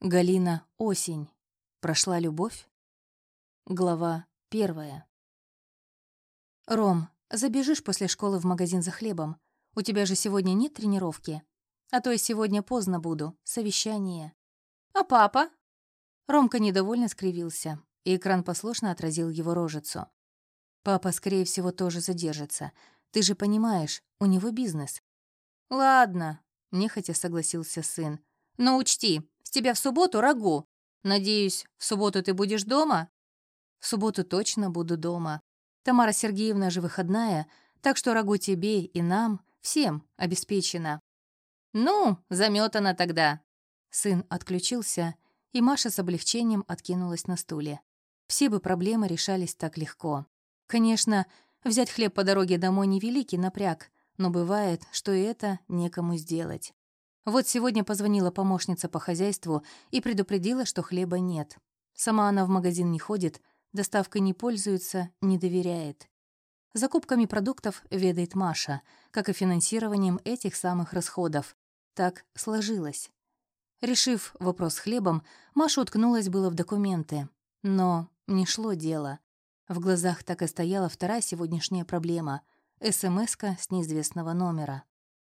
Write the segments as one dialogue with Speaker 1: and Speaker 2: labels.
Speaker 1: Галина Осень. Прошла любовь? Глава первая. «Ром, забежишь после школы в магазин за хлебом? У тебя же сегодня нет тренировки? А то я сегодня поздно буду, совещание». «А папа?» Ромка недовольно скривился, и экран послушно отразил его рожицу. «Папа, скорее всего, тоже задержится. Ты же понимаешь, у него бизнес».
Speaker 2: «Ладно», —
Speaker 1: нехотя согласился сын.
Speaker 2: «Но учти, тебя в субботу рагу. Надеюсь, в субботу ты будешь дома?»
Speaker 1: «В субботу точно буду дома. Тамара Сергеевна же выходная, так что рагу тебе и нам, всем обеспечено».
Speaker 2: «Ну, заметана тогда».
Speaker 1: Сын отключился, и Маша с облегчением откинулась на стуле. Все бы проблемы решались так легко. Конечно, взять хлеб по дороге домой невеликий напряг, но бывает, что и это некому сделать. Вот сегодня позвонила помощница по хозяйству и предупредила, что хлеба нет. Сама она в магазин не ходит, доставкой не пользуется, не доверяет. Закупками продуктов ведает Маша, как и финансированием этих самых расходов. Так сложилось. Решив вопрос с хлебом, Маша уткнулась было в документы. Но не шло дело. В глазах так и стояла вторая сегодняшняя проблема — смс с неизвестного номера.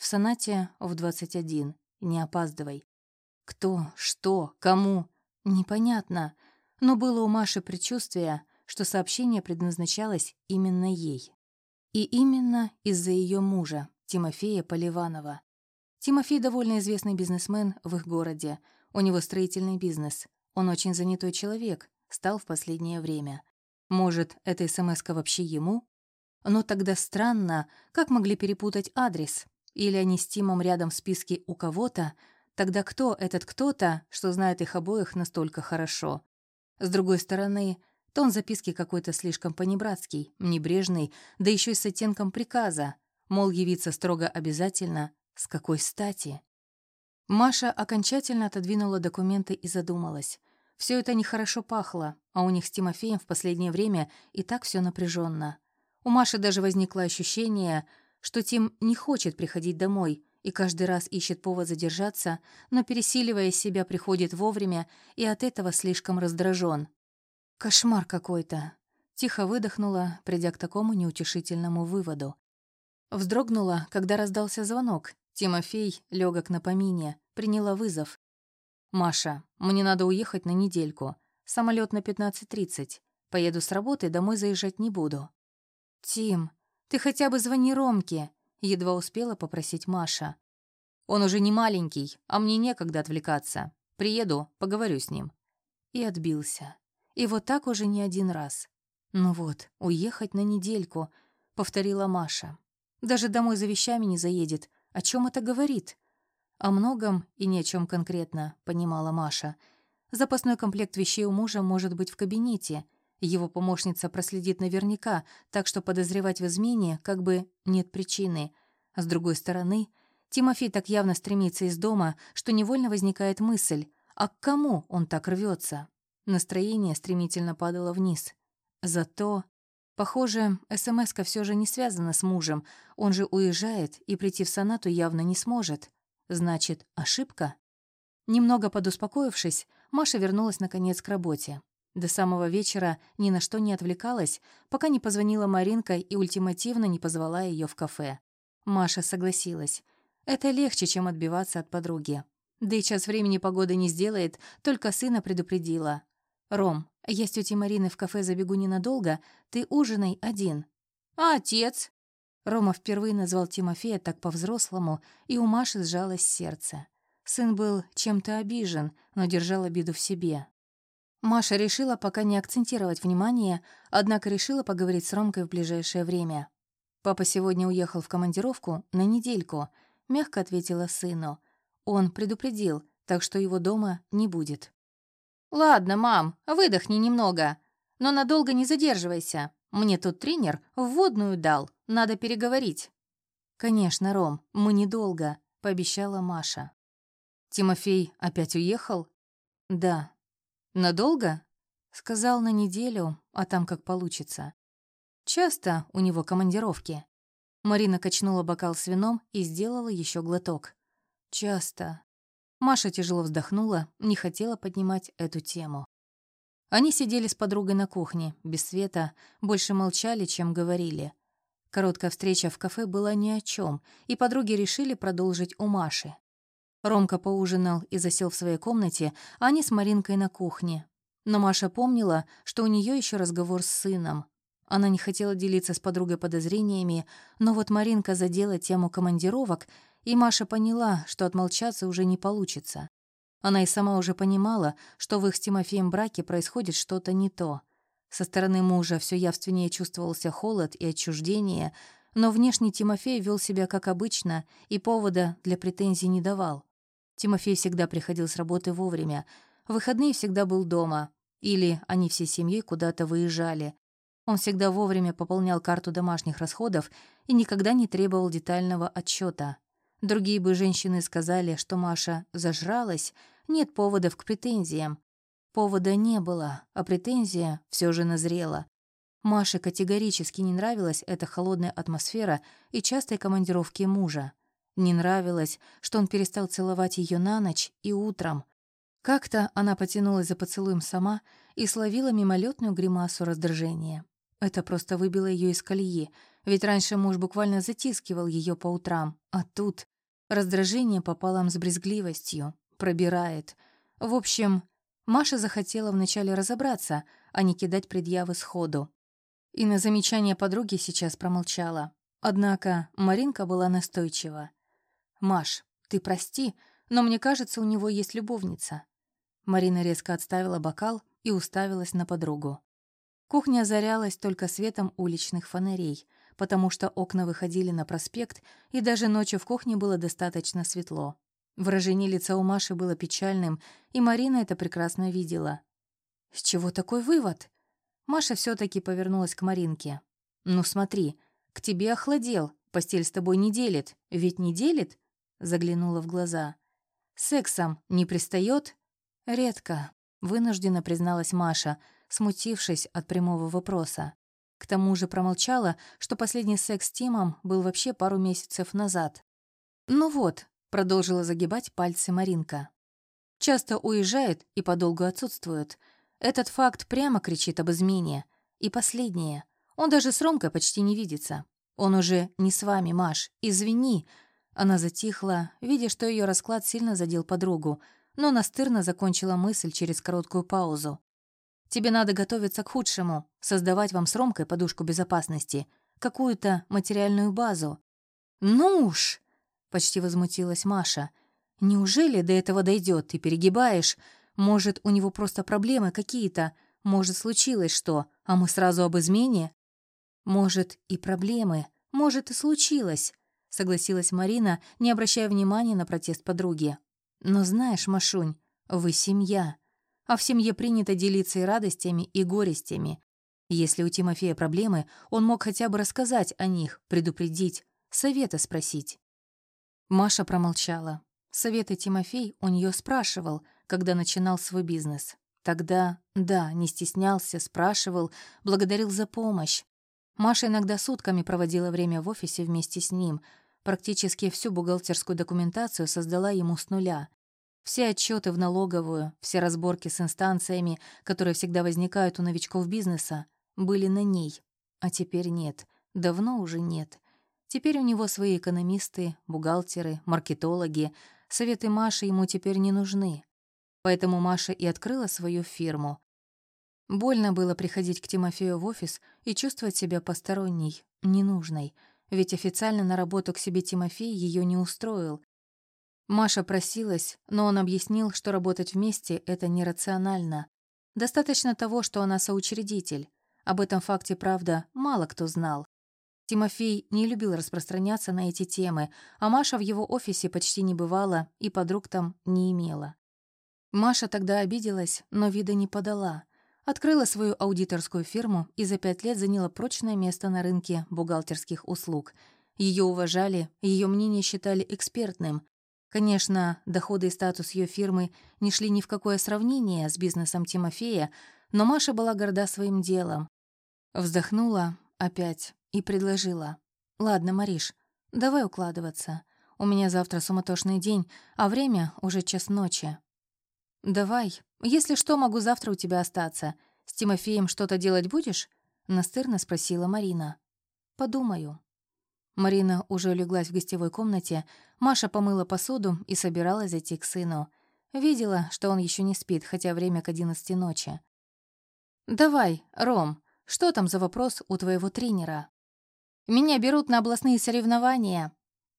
Speaker 1: В сонате в 21. Не опаздывай. Кто, что, кому? Непонятно. Но было у Маши предчувствие, что сообщение предназначалось именно ей. И именно из-за ее мужа, Тимофея Поливанова. Тимофей довольно известный бизнесмен в их городе. У него строительный бизнес. Он очень занятой человек, стал в последнее время. Может, эта смс вообще ему? Но тогда странно, как могли перепутать адрес. Или они с Тимом рядом в списке у кого-то, тогда кто этот кто-то, что знает их обоих настолько хорошо? С другой стороны, тон записки какой-то слишком понебратский, небрежный, да еще и с оттенком приказа, мол, явиться строго обязательно, с какой стати? Маша окончательно отодвинула документы и задумалась. Все это нехорошо пахло, а у них с Тимофеем в последнее время и так все напряженно. У Маши даже возникло ощущение, что Тим не хочет приходить домой и каждый раз ищет повод задержаться, но, пересиливая себя, приходит вовремя и от этого слишком раздражен. Кошмар какой-то. Тихо выдохнула, придя к такому неутешительному выводу. Вздрогнула, когда раздался звонок. Тимофей, легок на помине, приняла вызов. «Маша, мне надо уехать на недельку. Самолет на 15.30. Поеду с работы, домой заезжать не буду». «Тим, «Ты хотя бы звони Ромке», — едва успела попросить Маша. «Он уже не маленький, а мне некогда отвлекаться. Приеду, поговорю с ним». И отбился. И вот так уже не один раз. «Ну вот, уехать на недельку», — повторила Маша. «Даже домой за вещами не заедет. О чем это говорит?» «О многом и ни о чем конкретно», — понимала Маша. «Запасной комплект вещей у мужа может быть в кабинете, его помощница проследит наверняка, так что подозревать в измене как бы нет причины. А с другой стороны, Тимофей так явно стремится из дома, что невольно возникает мысль, а к кому он так рвется? Настроение стремительно падало вниз. Зато, похоже, СМС-ка все же не связана с мужем, он же уезжает и прийти в сонату явно не сможет. Значит, ошибка? Немного подуспокоившись, Маша вернулась наконец к работе. До самого вечера ни на что не отвлекалась, пока не позвонила Маринка и ультимативно не позвала ее в кафе. Маша согласилась. Это легче, чем отбиваться от подруги. Да и час времени погода не сделает, только сына предупредила. «Ром, я с тетей Мариной в кафе забегу ненадолго, ты ужинай один».
Speaker 2: «А отец?»
Speaker 1: Рома впервые назвал Тимофея так по-взрослому, и у Маши сжалось сердце. Сын был чем-то обижен, но держал обиду в себе. Маша решила пока не акцентировать внимание, однако решила поговорить с Ромкой в ближайшее время. «Папа сегодня уехал в командировку на недельку», — мягко ответила сыну. «Он предупредил, так что его дома не будет».
Speaker 2: «Ладно, мам, выдохни немного, но надолго не задерживайся. Мне тут тренер вводную дал, надо переговорить».
Speaker 1: «Конечно, Ром, мы недолго», — пообещала Маша. «Тимофей опять уехал?» «Да», «Надолго?» Сказал на неделю, а там как получится. Часто у него командировки. Марина качнула бокал с вином и сделала еще глоток. Часто. Маша тяжело вздохнула, не хотела поднимать эту тему. Они сидели с подругой на кухне, без света, больше молчали, чем говорили. Короткая встреча в кафе была ни о чем, и подруги решили продолжить у Маши. Ромка поужинал и засел в своей комнате, а они с Маринкой на кухне. Но Маша помнила, что у нее еще разговор с сыном. Она не хотела делиться с подругой подозрениями, но вот Маринка задела тему командировок, и Маша поняла, что отмолчаться уже не получится. Она и сама уже понимала, что в их с Тимофеем браке происходит что-то не то. Со стороны мужа все явственнее чувствовался холод и отчуждение, но внешне Тимофей вел себя как обычно и повода для претензий не давал. Тимофей всегда приходил с работы вовремя, в выходные всегда был дома, или они всей семьей куда-то выезжали. Он всегда вовремя пополнял карту домашних расходов и никогда не требовал детального отчета. Другие бы женщины сказали, что Маша зажралась, нет поводов к претензиям. Повода не было, а претензия все же назрела. Маше категорически не нравилась эта холодная атмосфера и частые командировки мужа. Не нравилось, что он перестал целовать ее на ночь и утром. Как-то она потянулась за поцелуем сама и словила мимолетную гримасу раздражения. Это просто выбило ее из колеи, ведь раньше муж буквально затискивал ее по утрам, а тут раздражение пополам с брезгливостью, пробирает. В общем, Маша захотела вначале разобраться, а не кидать предъявы сходу. И на замечание подруги сейчас промолчала. Однако Маринка была настойчива. «Маш, ты прости, но мне кажется, у него есть любовница». Марина резко отставила бокал и уставилась на подругу. Кухня озарялась только светом уличных фонарей, потому что окна выходили на проспект, и даже ночью в кухне было достаточно светло. Выражение лица у Маши было печальным, и Марина это прекрасно видела. «С чего такой вывод?» Маша все таки повернулась к Маринке. «Ну смотри, к тебе охладел, постель с тобой не делит, ведь не делит?» Заглянула в глаза. «Сексом не пристает?» «Редко», — вынуждена призналась Маша — смутившись от прямого вопроса. К тому же промолчала, что последний секс с Тимом был вообще пару месяцев назад. «Ну вот», — продолжила загибать пальцы Маринка. «Часто уезжает и подолгу отсутствует. Этот факт прямо кричит об измене. И последнее. Он даже с Ромкой почти не видится. Он уже не с вами, Маш. Извини». Она затихла, видя, что ее расклад сильно задел подругу, но настырно закончила мысль через короткую паузу. Тебе надо готовиться к худшему, создавать вам с Ромкой подушку безопасности, какую-то материальную базу. Ну уж, почти возмутилась Маша. Неужели до этого дойдет? Ты перегибаешь? Может, у него просто проблемы какие-то? Может, случилось что, а мы сразу об измене? Может, и проблемы, может, и случилось, согласилась Марина, не обращая внимания на протест подруги. Но знаешь, Машунь, вы семья а в семье принято делиться и радостями, и горестями. Если у Тимофея проблемы, он мог хотя бы рассказать о них, предупредить, совета спросить. Маша промолчала. Советы Тимофей у нее спрашивал, когда начинал свой бизнес. Тогда, да, не стеснялся, спрашивал, благодарил за помощь. Маша иногда сутками проводила время в офисе вместе с ним, практически всю бухгалтерскую документацию создала ему с нуля. Все отчеты в налоговую, все разборки с инстанциями, которые всегда возникают у новичков бизнеса, были на ней. А теперь нет. Давно уже нет. Теперь у него свои экономисты, бухгалтеры, маркетологи. Советы Маши ему теперь не нужны. Поэтому Маша и открыла свою фирму. Больно было приходить к Тимофею в офис и чувствовать себя посторонней, ненужной, ведь официально на работу к себе Тимофей ее не устроил, Маша просилась, но он объяснил, что работать вместе — это нерационально. Достаточно того, что она соучредитель. Об этом факте, правда, мало кто знал. Тимофей не любил распространяться на эти темы, а Маша в его офисе почти не бывала и подруг там не имела. Маша тогда обиделась, но вида не подала. Открыла свою аудиторскую фирму и за пять лет заняла прочное место на рынке бухгалтерских услуг. Ее уважали, ее мнение считали экспертным, Конечно, доходы и статус ее фирмы не шли ни в какое сравнение с бизнесом Тимофея, но Маша была горда своим делом. Вздохнула опять и предложила. «Ладно, Мариш, давай укладываться. У меня завтра суматошный день, а время уже час ночи. Давай, если что, могу завтра у тебя остаться. С Тимофеем что-то делать будешь? Настырно спросила Марина. Подумаю. Марина уже улеглась в гостевой комнате, Маша помыла посуду и собиралась зайти к сыну. Видела, что он еще не спит, хотя время к одиннадцати ночи. «Давай, Ром, что там за вопрос у твоего тренера?» «Меня берут на областные соревнования.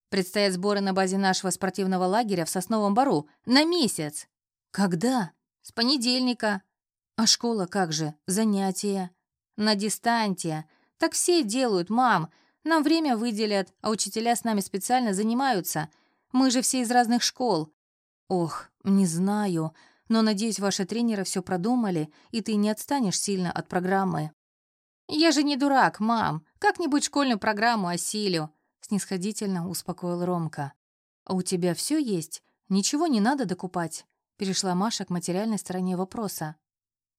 Speaker 1: Предстоят сборы на базе нашего спортивного лагеря в Сосновом Бару на месяц». «Когда?» «С понедельника». «А школа как же? Занятия?» «На дистанте. Так все делают, мам. Нам время выделят, а учителя с нами специально занимаются. Мы же все из разных школ. Ох, не знаю, но надеюсь, ваши тренеры все продумали, и ты не отстанешь сильно от программы. Я же не дурак, мам. Как-нибудь школьную программу осилю, снисходительно успокоил Ромка. А у тебя все есть? Ничего не надо докупать? Перешла Маша к материальной стороне вопроса.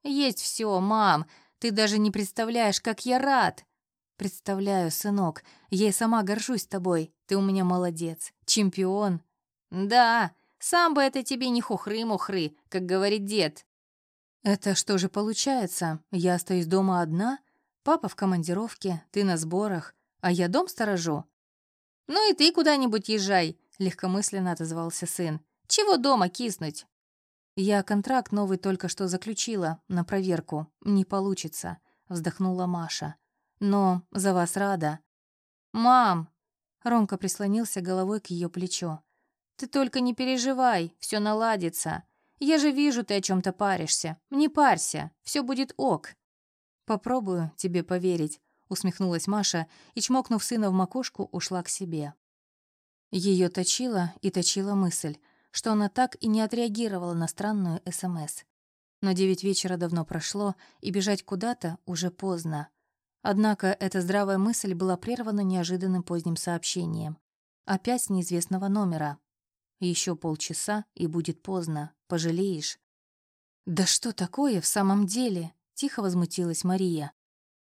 Speaker 1: Есть все, мам. Ты даже не представляешь, как я рад. «Представляю, сынок, я и сама горжусь тобой. Ты у меня молодец, чемпион». «Да, сам бы это тебе не хухры-мухры, как говорит дед». «Это что же получается? Я остаюсь дома одна? Папа в командировке, ты на сборах, а я дом сторожу?» «Ну и ты куда-нибудь езжай», — легкомысленно отозвался сын. «Чего дома киснуть?» «Я контракт новый только что заключила, на проверку. Не получится», — вздохнула Маша но за вас рада». «Мам!» — Ромка прислонился головой к ее плечу. «Ты только не переживай, все наладится. Я же вижу, ты о чем то паришься. Не парься, все будет ок». «Попробую тебе поверить», — усмехнулась Маша и, чмокнув сына в макушку, ушла к себе. Ее точила и точила мысль, что она так и не отреагировала на странную СМС. Но девять вечера давно прошло, и бежать куда-то уже поздно. Однако эта здравая мысль была прервана неожиданным поздним сообщением. Опять с неизвестного номера. Еще полчаса, и будет поздно. Пожалеешь. «Да что такое в самом деле?» — тихо возмутилась Мария.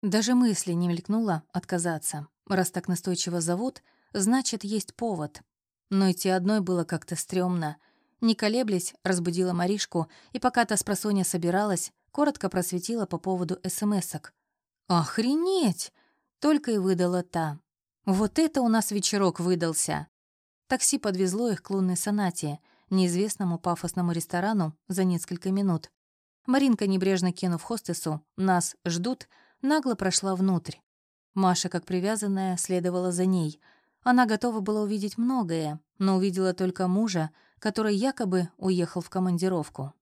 Speaker 1: Даже мысли не мелькнула отказаться. Раз так настойчиво зовут, значит, есть повод. Но идти одной было как-то стрёмно. Не колеблясь, разбудила Маришку, и пока та с просонья собиралась, коротко просветила по поводу СМСок. «Охренеть!» — только и выдала та. «Вот это у нас вечерок выдался!» Такси подвезло их к лунной сонате, неизвестному пафосному ресторану, за несколько минут. Маринка, небрежно кинув хостесу «Нас ждут», нагло прошла внутрь. Маша, как привязанная, следовала за ней. Она готова была увидеть многое, но увидела только мужа, который якобы уехал в командировку.